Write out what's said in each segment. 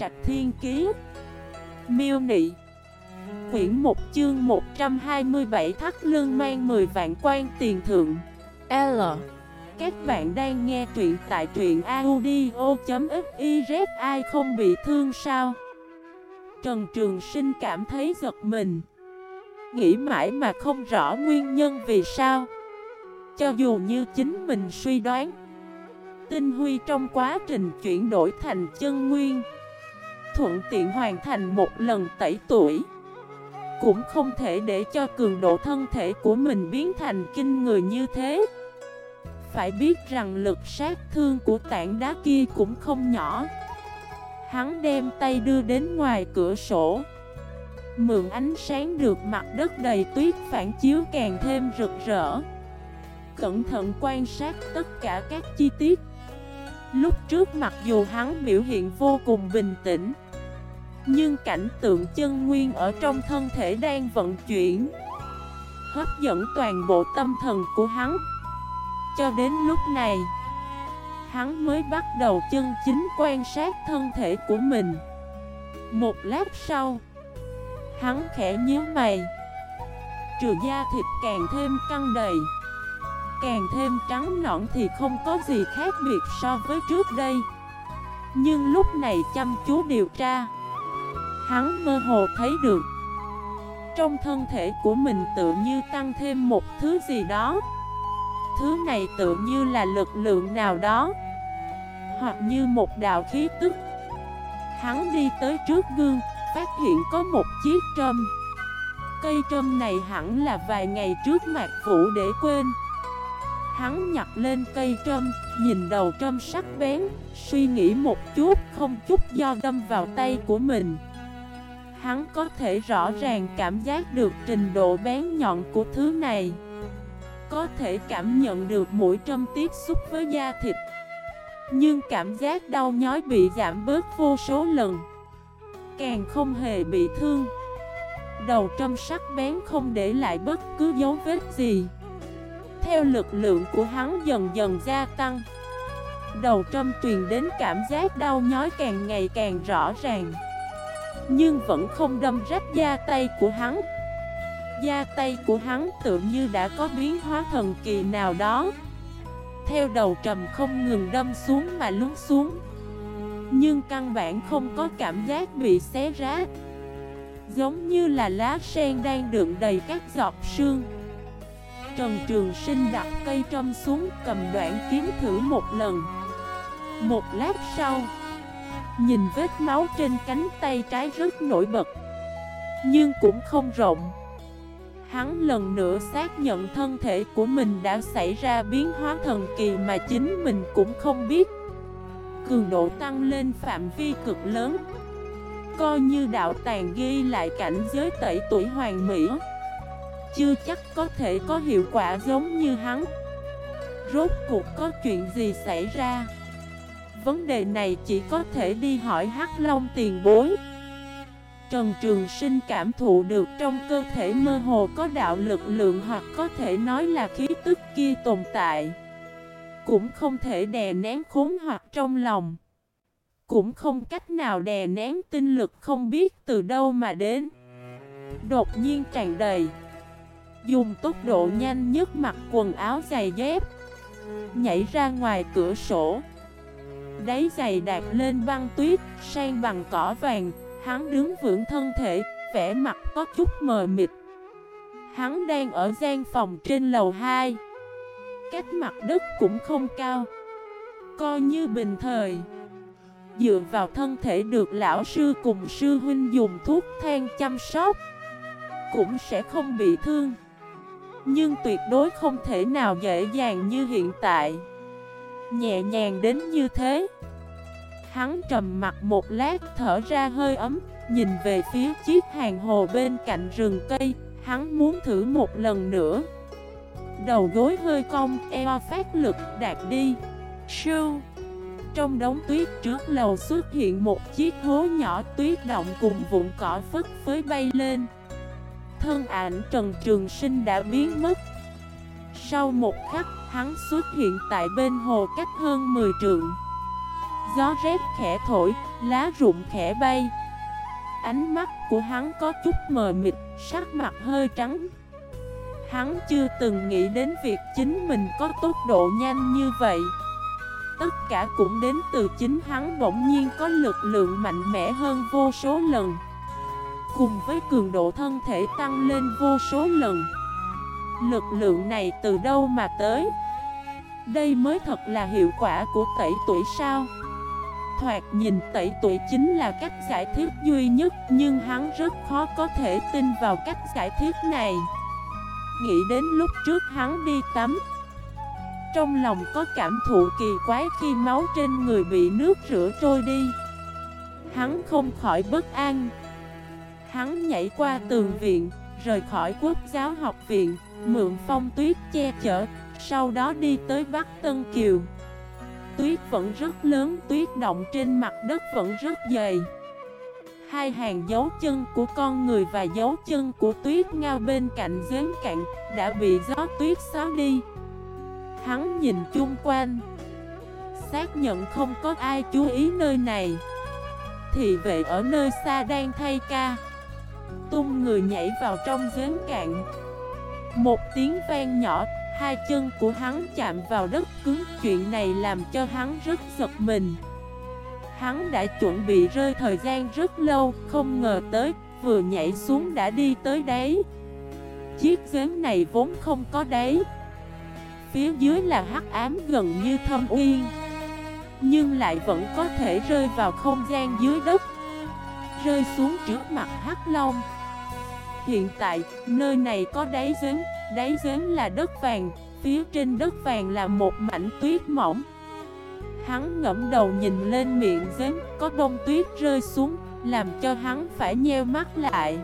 Trạch Thiên Kiế Miêu Nị. Quyển 1 chương 127 thắt lương mang 10 vạn quan tiền thượng. L. Các bạn đang nghe truyện tại truyện audio.xyz Ai không bị thương sao? Trần Trường Sinh cảm thấy giật mình. Nghĩ mãi mà không rõ nguyên nhân vì sao. Cho dù như chính mình suy đoán, Tinh huy trong quá trình chuyển đổi thành chân nguyên Thuận tiện hoàn thành một lần tẩy tuổi. Cũng không thể để cho cường độ thân thể của mình biến thành kinh người như thế. Phải biết rằng lực sát thương của tảng đá kia cũng không nhỏ. Hắn đem tay đưa đến ngoài cửa sổ. Mượn ánh sáng được mặt đất đầy tuyết phản chiếu càng thêm rực rỡ. Cẩn thận quan sát tất cả các chi tiết. Lúc trước mặc dù hắn biểu hiện vô cùng bình tĩnh nhưng cảnh tượng chân nguyên ở trong thân thể đang vận chuyển, Hấp dẫn toàn bộ tâm thần của hắn. Cho đến lúc này, Hắn mới bắt đầu chân chính quan sát thân thể của mình. Một lát sau, Hắn khẽ nhíu mày. Trừ da thịt càng thêm căng đầy, Càng thêm trắng nõn thì không có gì khác biệt so với trước đây. Nhưng lúc này chăm chú điều tra Hắn mơ hồ thấy được. Trong thân thể của mình tự như tăng thêm một thứ gì đó. Thứ này tự như là lực lượng nào đó. Hoặc như một đạo khí tức. Hắn đi tới trước gương Phát hiện có một chiếc trâm. Cây trâm này hẳn là vài ngày trước mạc vũ để quên. Hắn nhặt lên cây trâm, nhìn đầu trâm sắc bén, suy nghĩ một chút, không chút do đâm vào tay của mình. Hắn có thể rõ ràng cảm giác được trình độ bén nhọn của thứ này. Có thể cảm nhận được mũi trâm tiếp xúc với da thịt. Nhưng cảm giác đau nhói bị giảm bớt vô số lần. Càng không hề bị thương. Đầu trâm sắc bén không để lại bất cứ dấu vết gì theo lực lượng của hắn dần dần gia tăng, Đầu trâm truyền đến cảm giác đau nhói càng ngày càng rõ ràng nhưng vẫn không đâm rách da tay của hắn. Da tay của hắn tự như đã có biến hóa thần kỳ nào đó. Theo đầu trầm không ngừng đâm xuống mà lún xuống. Nhưng căn bản không có cảm giác bị xé rách Giống như là lá sen đang đựng đầy các giọt sương. Trần Trường Sinh đặt cây trâm xuống cầm đoạn kiếm thử một lần. Một lát sau Nhìn vết máu trên cánh tay trái rất nổi bật. Nhưng cũng không rộng. Hắn lần nữa xác nhận thân thể của mình đã xảy ra biến hóa thần kỳ mà chính mình cũng không biết. Cường độ tăng lên phạm vi cực lớn. Coi như đạo tàn ghi lại cảnh giới tẩy tuổi hoàng mỹ. Chưa chắc có thể có hiệu quả giống như hắn. Rốt cuộc có chuyện gì xảy ra? Vấn đề này chỉ có thể đi hỏi Hắc Long tiền bối. Trần Trường Sinh cảm thụ được trong cơ thể mơ hồ có đạo lực lượng hoặc có thể nói là khí tức kia tồn tại. Cũng không thể đè nén khốn hoặc trong lòng. Cũng không cách nào đè nén tinh lực không biết từ đâu mà đến. Đột nhiên tràn đầy. Dùng tốc độ nhanh nhất mặc quần áo giày dép. Nhảy ra ngoài cửa sổ. Đáy giày đạp lên băng tuyết Sang bằng cỏ vàng. Hắn đứng vững thân thể, Vẻ mặt có chút mờ mịt. Hắn đang ở gian phòng trên lầu 2 Cách mặt đất cũng không cao, Coi như bình thời. Dựa vào thân thể được lão sư cùng sư huynh dùng thuốc than chăm sóc, Cũng sẽ không bị thương. Nhưng tuyệt đối không thể nào dễ dàng như hiện tại. Nhẹ nhàng đến như thế. Hắn trầm mặt một lát thở ra hơi ấm Nhìn về phía chiếc hàng hồ bên cạnh rừng cây. Hắn muốn thử một lần nữa. Đầu gối hơi cong, eo phát lực đạt đi. Sưu Trong đống tuyết trước lầu xuất hiện một chiếc hố nhỏ tuyết động cùng vụn cỏ phất phới bay lên. Thân ảnh Trần Trường Sinh đã biến mất. Sau một khắc, hắn xuất hiện tại bên hồ cách hơn 10 trượng. Gió rét khẽ thổi, lá rụng khẽ bay. Ánh mắt của hắn có chút mờ mịt, sắc mặt hơi trắng. Hắn chưa từng nghĩ đến việc chính mình có tốc độ nhanh như vậy. Tất cả cũng đến từ chính hắn bỗng nhiên có lực lượng mạnh mẽ hơn vô số lần. Cùng với cường độ thân thể tăng lên vô số lần. Lực lượng này từ đâu mà tới? Đây mới thật là hiệu quả của tẩy tuổi sao? Thoạt nhìn tẩy tuổi chính là cách giải thích duy nhất Nhưng hắn rất khó có thể tin vào cách giải thích này. Nghĩ đến lúc trước hắn đi tắm Trong lòng có cảm thụ kỳ quái khi máu trên người bị nước rửa trôi đi. Hắn không khỏi bất an. Hắn nhảy qua tường viện, rời khỏi quốc giáo học viện. Mượn phong tuyết che chở, sau đó đi tới Bắc Tân Kiều. Tuyết vẫn rất lớn, tuyết động trên mặt đất vẫn rất dày. Hai hàng dấu chân của con người và dấu chân của tuyết ngao bên cạnh giếng cạn đã bị gió tuyết xóa đi. Hắn nhìn chung quanh Xác nhận không có ai chú ý nơi này. Thị vệ ở nơi xa đang thay ca. Tung người nhảy vào trong giếng cạn. Một tiếng vang nhỏ, Hai chân của hắn chạm vào đất cứng, Chuyện này làm cho hắn rất giật mình. Hắn đã chuẩn bị rơi thời gian rất lâu, Không ngờ tới, Vừa nhảy xuống đã đi tới đấy Chiếc giếng này vốn không có đáy. Phía dưới là hắc ám gần như thâm uyên Nhưng lại vẫn có thể rơi vào không gian dưới đất. Rơi xuống trước mặt hắc long Hiện tại, nơi này có đáy giếng. Đáy giếng là đất vàng, phía trên đất vàng là một mảnh tuyết mỏng. Hắn ngẫm đầu nhìn lên miệng giếng, có bông tuyết rơi xuống, làm cho hắn phải nheo mắt lại.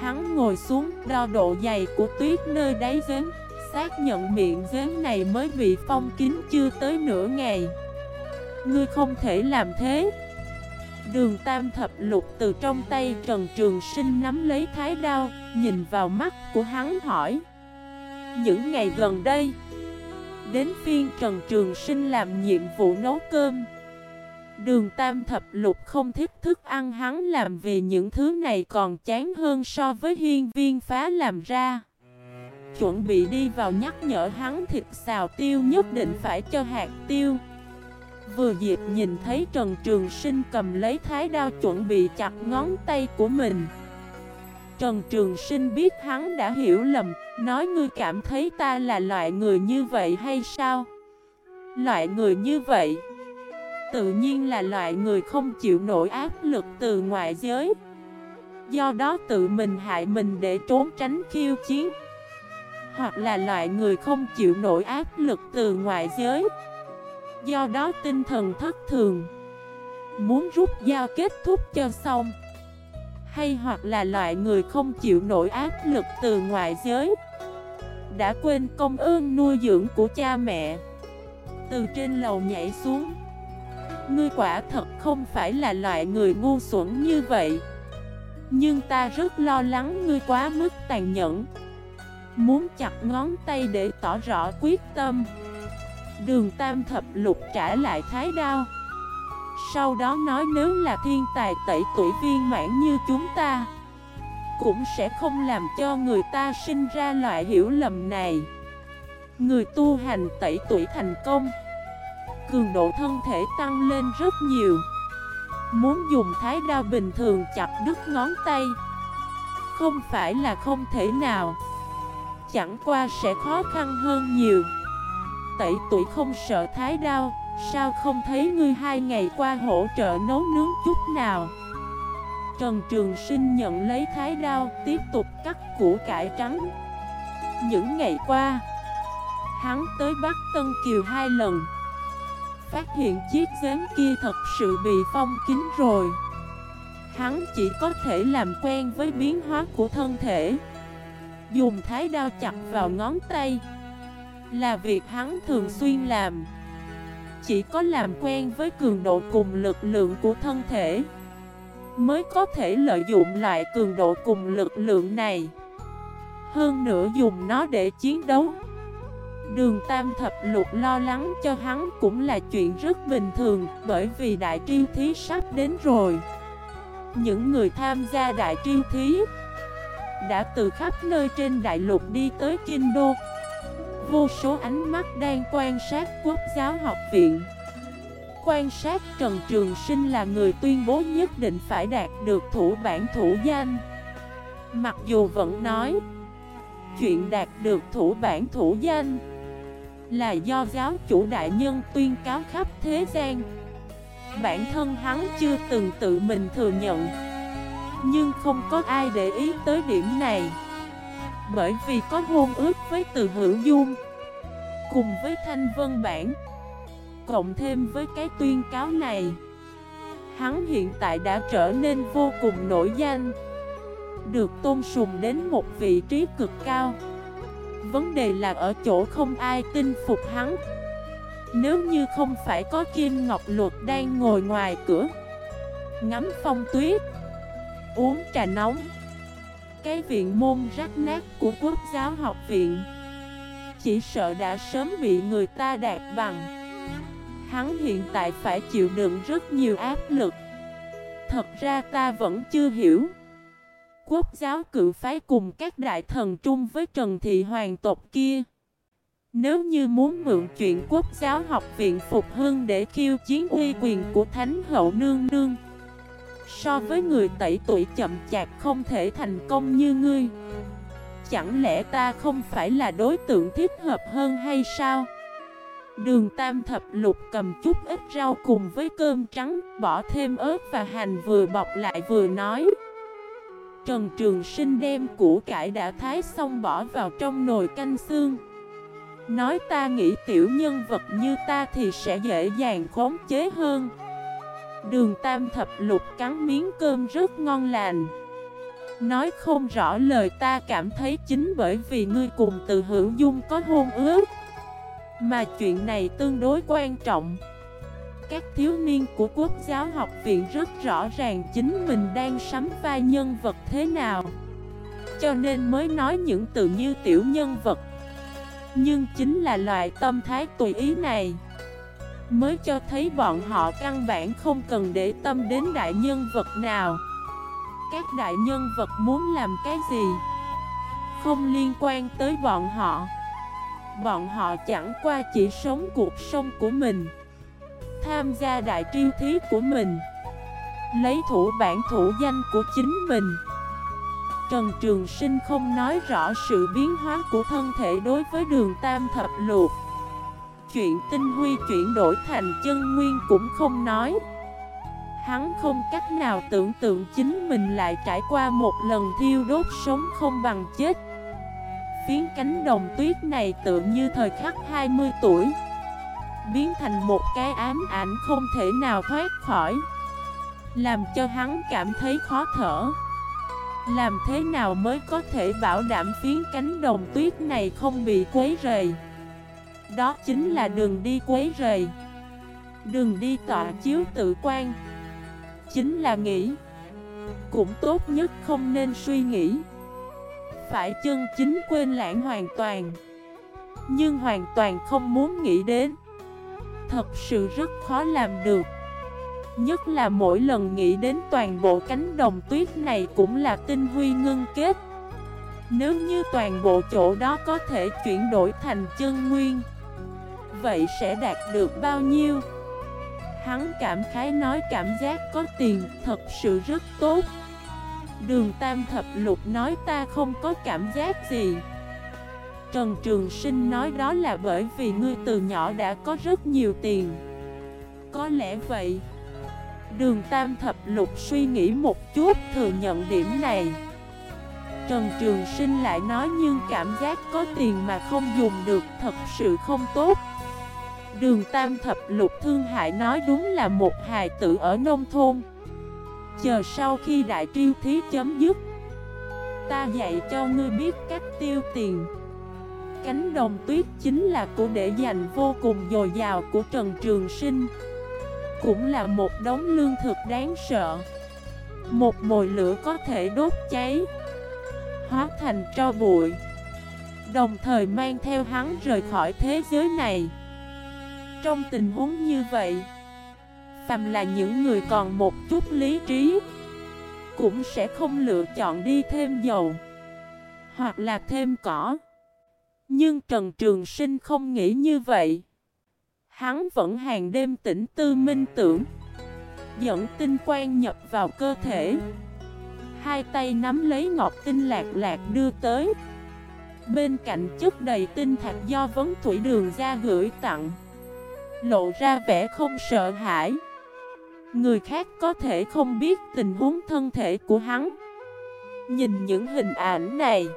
Hắn ngồi xuống, đo độ dày của tuyết nơi đáy giếng Xác nhận miệng giếng này mới bị phong kín chưa tới nửa ngày. Ngươi không thể làm thế. Đường tam thập lục từ trong tay Trần Trường Sinh nắm lấy thái đao, Nhìn vào mắt của hắn hỏi, Những ngày gần đây, Đến phiên Trần Trường Sinh làm nhiệm vụ nấu cơm, Đường tam thập lục không thích thức ăn hắn làm vì những thứ này còn chán hơn so với hiên viên phá làm ra. Chuẩn bị đi vào nhắc nhở hắn thịt xào tiêu nhất định phải cho hạt tiêu. Vừa dịp nhìn thấy Trần Trường Sinh cầm lấy thái đao chuẩn bị chặt ngón tay của mình. Trần Trường Sinh biết hắn đã hiểu lầm, Nói ngươi cảm thấy ta là loại người như vậy hay sao? Loại người như vậy? Tự nhiên là loại người không chịu nổi áp lực từ ngoại giới. Do đó tự mình hại mình để trốn tránh khiêu chiến. Hoặc là loại người không chịu nổi áp lực từ ngoại giới. Do đó tinh thần thất thường. Muốn rút dao kết thúc cho xong. Hay hoặc là loại người không chịu nổi áp lực từ ngoại giới. Đã quên công ơn nuôi dưỡng của cha mẹ. Từ trên lầu nhảy xuống. Ngươi quả thật không phải là loại người ngu xuẩn như vậy. Nhưng ta rất lo lắng ngươi quá mức tàn nhẫn. Muốn chặt ngón tay để tỏ rõ quyết tâm. Đường tam thập lục trả lại thái đao. Sau đó nói nếu là thiên tài tẩy tuổi viên mãn như chúng ta, Cũng sẽ không làm cho người ta sinh ra loại hiểu lầm này. Người tu hành tẩy tuổi thành công, Cường độ thân thể tăng lên rất nhiều. Muốn dùng thái đao bình thường chặt đứt ngón tay, Không phải là không thể nào. Chẳng qua sẽ khó khăn hơn nhiều tẩy tuổi không sợ thái đao Sao không thấy ngươi hai ngày qua hỗ trợ nấu nướng chút nào? Trần Trường Sinh nhận lấy thái đao Tiếp tục cắt củ cải trắng. Những ngày qua, Hắn tới Bắc Tân Kiều hai lần. Phát hiện chiếc giếng kia thật sự bị phong kín rồi. Hắn chỉ có thể làm quen với biến hóa của thân thể. Dùng thái đao chặt vào ngón tay là việc hắn thường xuyên làm. Chỉ có làm quen với cường độ cùng lực lượng của thân thể, Mới có thể lợi dụng lại cường độ cùng lực lượng này. Hơn nữa dùng nó để chiến đấu. Đường Tam Thập Lục lo lắng cho hắn cũng là chuyện rất bình thường, Bởi vì đại triêu thí sắp đến rồi. Những người tham gia đại triêu thí Đã từ khắp nơi trên đại lục đi tới Kinh Đô. Vô số ánh mắt đang quan sát quốc giáo học viện. Quan sát Trần Trường Sinh là người tuyên bố nhất định phải đạt được thủ bản thủ danh. Mặc dù vẫn nói, Chuyện đạt được thủ bản thủ danh Là do giáo chủ đại nhân tuyên cáo khắp thế gian. Bản thân hắn chưa từng tự mình thừa nhận, Nhưng không có ai để ý tới điểm này. Bởi vì có hôn ước với từ hữu dung Cùng với thanh vân bản, Cộng thêm với cái tuyên cáo này, Hắn hiện tại đã trở nên vô cùng nổi danh, Được tôn sùng đến một vị trí cực cao. Vấn đề là ở chỗ không ai tin phục hắn. Nếu như không phải có Kim Ngọc Luật đang ngồi ngoài cửa, Ngắm phong tuyết, Uống trà nóng cái viện môn rách nát của quốc giáo học viện. Chỉ sợ đã sớm bị người ta đạt bằng. Hắn hiện tại phải chịu đựng rất nhiều áp lực. Thật ra ta vẫn chưa hiểu. Quốc giáo cự phái cùng các đại thần trung với Trần Thị Hoàng tộc kia. Nếu như muốn mượn chuyện quốc giáo học viện Phục Hưng để khiêu chiến uy quyền của Thánh Hậu Nương Nương So với người tẩy tuổi chậm chạp không thể thành công như ngươi. Chẳng lẽ ta không phải là đối tượng thích hợp hơn hay sao? Đường tam thập lục cầm chút ít rau cùng với cơm trắng, bỏ thêm ớt và hành vừa bọc lại vừa nói. Trần Trường Sinh đem củ cải đã thái xong bỏ vào trong nồi canh xương. Nói ta nghĩ tiểu nhân vật như ta thì sẽ dễ dàng khống chế hơn. Đường tam thập lục cắn miếng cơm rất ngon lành. Nói không rõ lời ta cảm thấy chính bởi vì ngươi cùng từ hữu dung có hôn ước. Mà chuyện này tương đối quan trọng. Các thiếu niên của quốc giáo học viện rất rõ ràng chính mình đang sắm vai nhân vật thế nào. Cho nên mới nói những từ như tiểu nhân vật. Nhưng chính là loại tâm thái tùy ý này. Mới cho thấy bọn họ căn bản không cần để tâm đến đại nhân vật nào. Các đại nhân vật muốn làm cái gì? Không liên quan tới bọn họ. Bọn họ chẳng qua chỉ sống cuộc sống của mình. Tham gia đại triêu thí của mình. Lấy thủ bản thủ danh của chính mình. Trần Trường Sinh không nói rõ sự biến hóa của thân thể đối với đường Tam Thập Luộc Chuyện tinh huy chuyển đổi thành chân nguyên cũng không nói. Hắn không cách nào tưởng tượng chính mình lại trải qua một lần thiêu đốt sống không bằng chết. Phiến cánh đồng tuyết này tự như thời khắc 20 tuổi, Biến thành một cái ám ảnh không thể nào thoát khỏi, Làm cho hắn cảm thấy khó thở. Làm thế nào mới có thể bảo đảm phiến cánh đồng tuyết này không bị quấy rầy? Đó chính là đường đi quấy rầy. Đường đi tọa chiếu tự quan. Chính là nghĩ. Cũng tốt nhất không nên suy nghĩ. Phải chân chính quên lãng hoàn toàn. Nhưng hoàn toàn không muốn nghĩ đến. Thật sự rất khó làm được. Nhất là mỗi lần nghĩ đến toàn bộ cánh đồng tuyết này cũng là tinh huy ngưng kết. Nếu như toàn bộ chỗ đó có thể chuyển đổi thành chân nguyên Vậy sẽ đạt được bao nhiêu? Hắn cảm khái nói cảm giác có tiền thật sự rất tốt. Đường Tam Thập Lục nói ta không có cảm giác gì. Trần Trường Sinh nói đó là bởi vì ngươi từ nhỏ đã có rất nhiều tiền. Có lẽ vậy. Đường Tam Thập Lục suy nghĩ một chút thừa nhận điểm này. Trần Trường Sinh lại nói nhưng cảm giác có tiền mà không dùng được thật sự không tốt. Đường Tam Thập Lục Thương Hại nói đúng là một hài tử ở nông thôn. Chờ sau khi đại triêu thí chấm dứt, Ta dạy cho ngươi biết cách tiêu tiền. Cánh đồng tuyết chính là của để dành vô cùng dồi dào của Trần Trường Sinh. Cũng là một đống lương thực đáng sợ. Một mồi lửa có thể đốt cháy, Hóa thành tro bụi, Đồng thời mang theo hắn rời khỏi thế giới này. Trong tình huống như vậy. Phàm là những người còn một chút lý trí, Cũng sẽ không lựa chọn đi thêm dầu, Hoặc là thêm cỏ. Nhưng Trần Trường Sinh không nghĩ như vậy. Hắn vẫn hàng đêm tỉnh tư minh tưởng, Dẫn tinh quang nhập vào cơ thể. Hai tay nắm lấy ngọc tinh lạc lạc đưa tới. Bên cạnh chất đầy tinh thạch do vấn thủy đường ra gửi tặng. Lộ ra vẻ không sợ hãi. Người khác có thể không biết tình huống thân thể của hắn. Nhìn những hình ảnh này,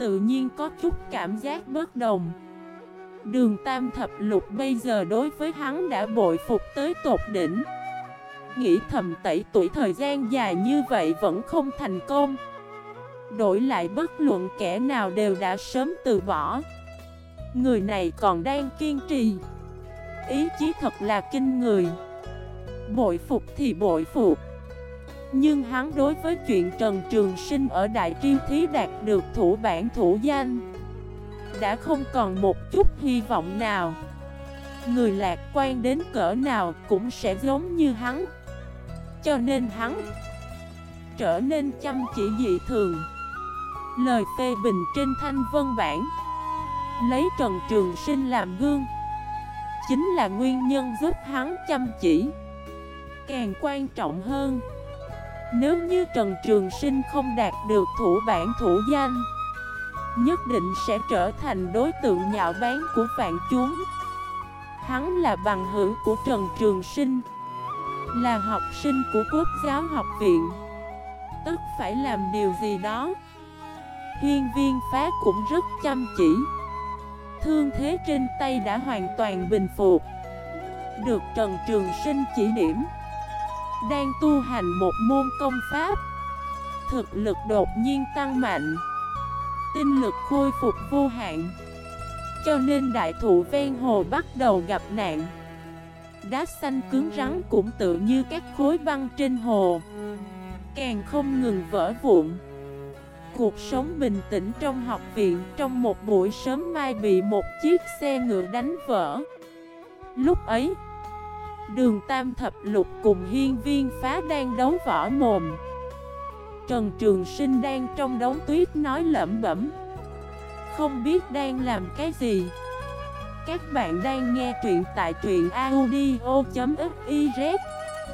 Tự nhiên có chút cảm giác bất đồng. Đường tam thập lục bây giờ đối với hắn đã bội phục tới tột đỉnh. Nghĩ thầm tẩy tuổi thời gian dài như vậy vẫn không thành công. Đổi lại bất luận kẻ nào đều đã sớm từ bỏ. Người này còn đang kiên trì. Ý chí thật là kinh người. Bội phục thì bội phục. Nhưng hắn đối với chuyện Trần Trường Sinh ở Đại Triêu Thí đạt được thủ bản thủ danh, Đã không còn một chút hy vọng nào. Người lạc quan đến cỡ nào cũng sẽ giống như hắn. Cho nên hắn trở nên chăm chỉ dị thường. Lời phê bình trên thanh vân bản, Lấy Trần Trường Sinh làm gương Chính là nguyên nhân giúp hắn chăm chỉ. Càng quan trọng hơn, Nếu như Trần Trường Sinh không đạt được thủ bản thủ danh, Nhất định sẽ trở thành đối tượng nhạo báng của vạn chúng. Hắn là bằng hữu của Trần Trường Sinh, Là học sinh của Quốc giáo học viện. Tất phải làm điều gì đó. Hiên viên phá cũng rất chăm chỉ. Thương thế trên tay đã hoàn toàn bình phục. Được Trần Trường Sinh chỉ điểm, Đang tu hành một môn công pháp, Thực lực đột nhiên tăng mạnh, Tinh lực khôi phục vô hạn, Cho nên đại thụ ven hồ bắt đầu gặp nạn. Đá xanh cứng rắn cũng tự như các khối băng trên hồ, Càng không ngừng vỡ vụn. Cuộc sống bình tĩnh trong học viện trong một buổi sớm mai bị một chiếc xe ngựa đánh vỡ. Lúc ấy, Đường Tam Thập Lục cùng hiên viên phá đang đấu võ mồm. Trần Trường Sinh đang trong đống tuyết nói lẩm bẩm, Không biết đang làm cái gì. Các bạn đang nghe truyện tại truyện audio.fif